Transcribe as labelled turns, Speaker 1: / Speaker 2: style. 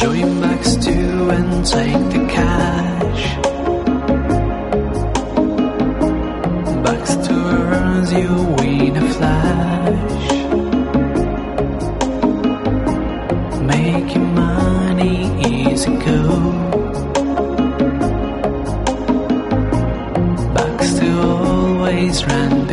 Speaker 1: Join Max two and take the cash. Baxter earns you win a flash. Making money is a goal. Baxter always ran.